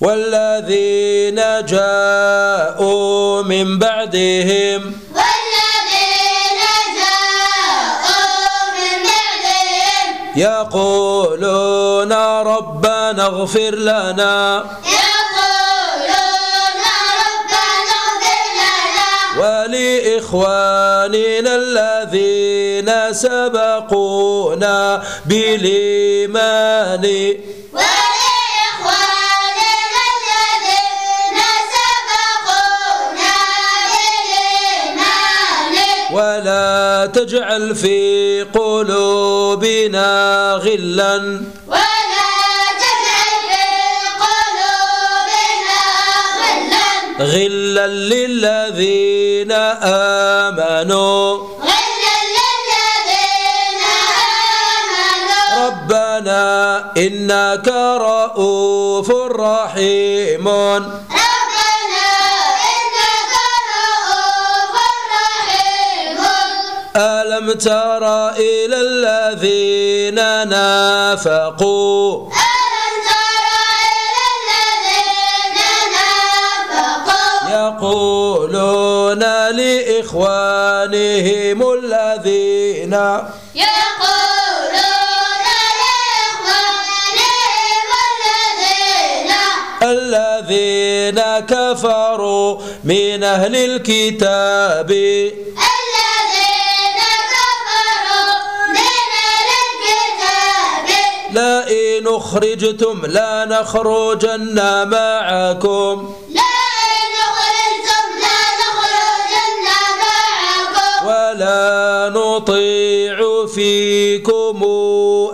والذين جاءوا من بعدهم والذين جاءوا من بعدهم يقولون ربنا اغفر لنا يقولون ربنا اغفر لنا ولإخواننا الذين سبقونا بالإيمان. ولا تجعل في قلوبنا غلا. ولا تجعل في قلوبنا غلا. غلا للذين آمنوا. غلا للذين آمنوا. ربنا إنك رؤوف رحيم. ألم تر إلى الذين نافقوا؟ ألم تر إلى الذين نافقوا؟ يقولون لإخوانهم الذين يقولون لإخوانهم الذين الذين كفروا من أهل الكتاب. أخرجتم لا نخرجن معكم. لا نخرجتم لا نخرجن معكم. ولا نطيع فيكم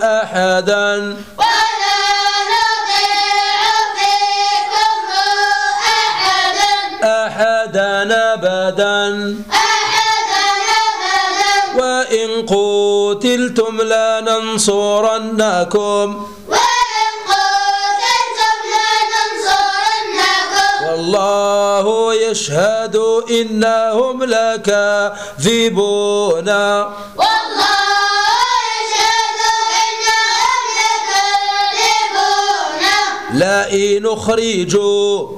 أحدا. ولا نطيع فيكم أحدا. أحدا أبدا. وإن قتلتم لننصرنكم يشهد إنهم لكاذبون. والله لئن أخرجوا.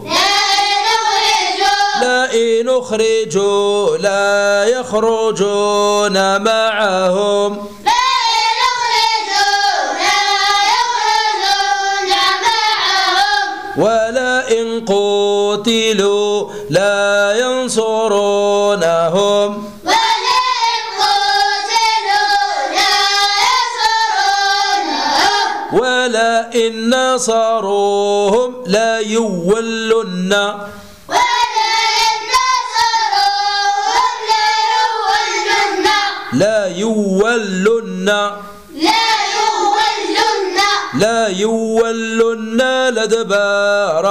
لئن أخرجوا. لا يخرجون معهم. لئن أخرجوا. لا يخرجون معهم. ولئن قتلوا. ينصرونهم. لا ينصرونهم ولئن نصروهم لا يولن. ولئن نصروهم ليولن لا يولن. لا يولن لا يولن الأدبار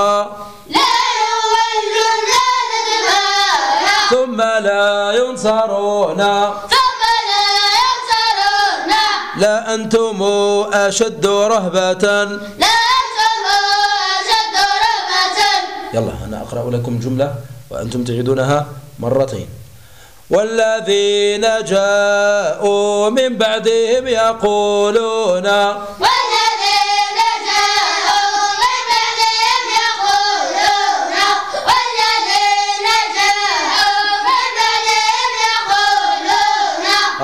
لا ينصرون. ثم لا ينصرون. لا أنتم أشد رهبة. لا أنتم أشد رهبة. يلا أنا أقرأ لكم جملة وأنتم تعيدونها مرتين. والذين جاءوا من بعدهم يقولون والذين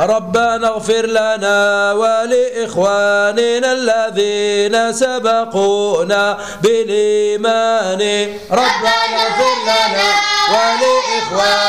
ربنا اغفر لنا ولإخواننا الذين سبقونا بالإيمان. ربنا اغفر لنا ولإخواننا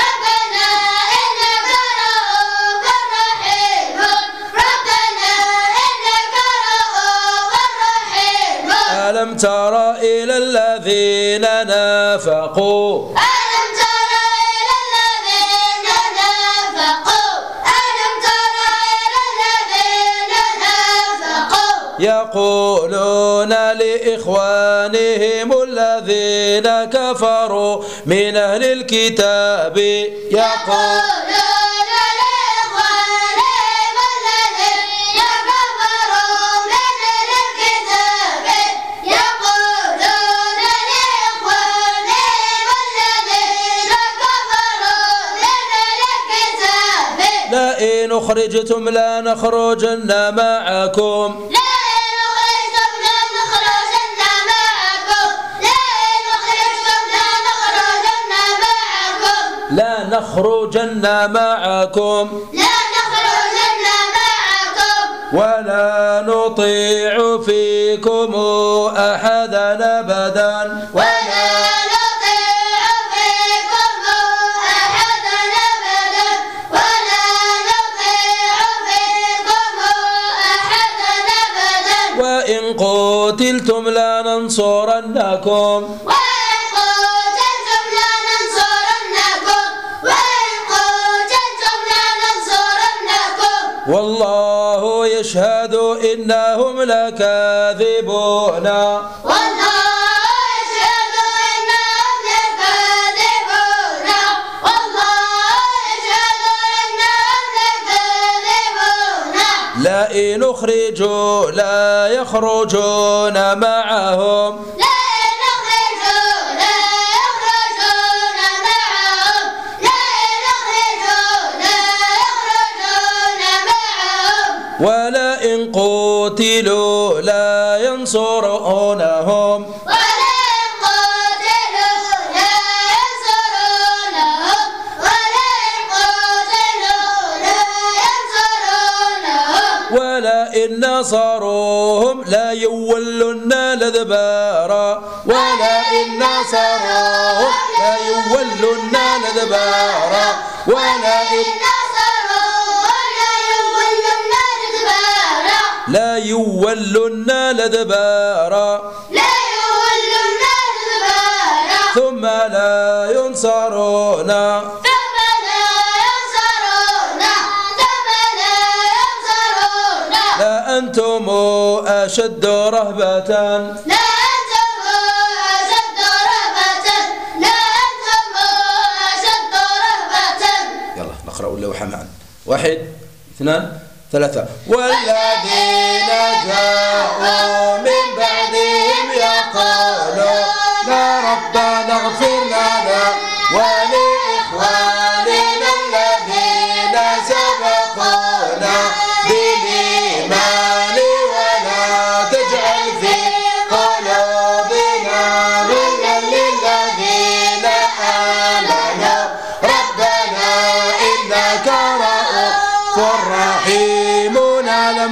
ترى إلى الذين نافقوا. ألم ترى إلى الذين نافقوا؟ ألم ترى إلى الذين نافقوا؟ يقولون لإخوانهم الذين كفروا من أهل الكتاب يقولون لئن أخرجتم لا نخرجن معكم. لا لا نخرجن معكم. لا نخرجن معكم. ولا نطيع فيكم أحدا أبدا. ولا وإن قتلتم لننصرنكم والله يشهد إنهم لكاذبون. والله أخرجوا لا يخرجون معهم. لا نخرجوا لا يخرجون معهم. لا نخرجوا لا يخرجون معهم. ولئن قتلوا لا ينصرونهم. ولئن نصروهم لا يولن الأدبار ولئن نصروهم لا يولن الأدبار ولئن لا يولن الأدبار. ثم لا ينصرون. لا أنتم أشد رهبة. يلا نقرأ اللوحة معا. واحد اثنان ثلاثة. والذين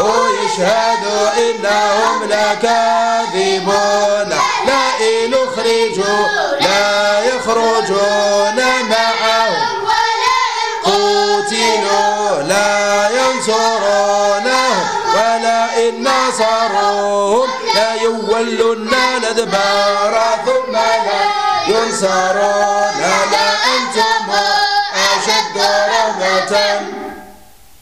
ويشهد إنهم لكاذبون. لئن أخرجوا لا يخرجون معهم. قتلوا لا ينصرونهم. ولئن نصروهم لا يولون الأدبار ثم لا ينصرون.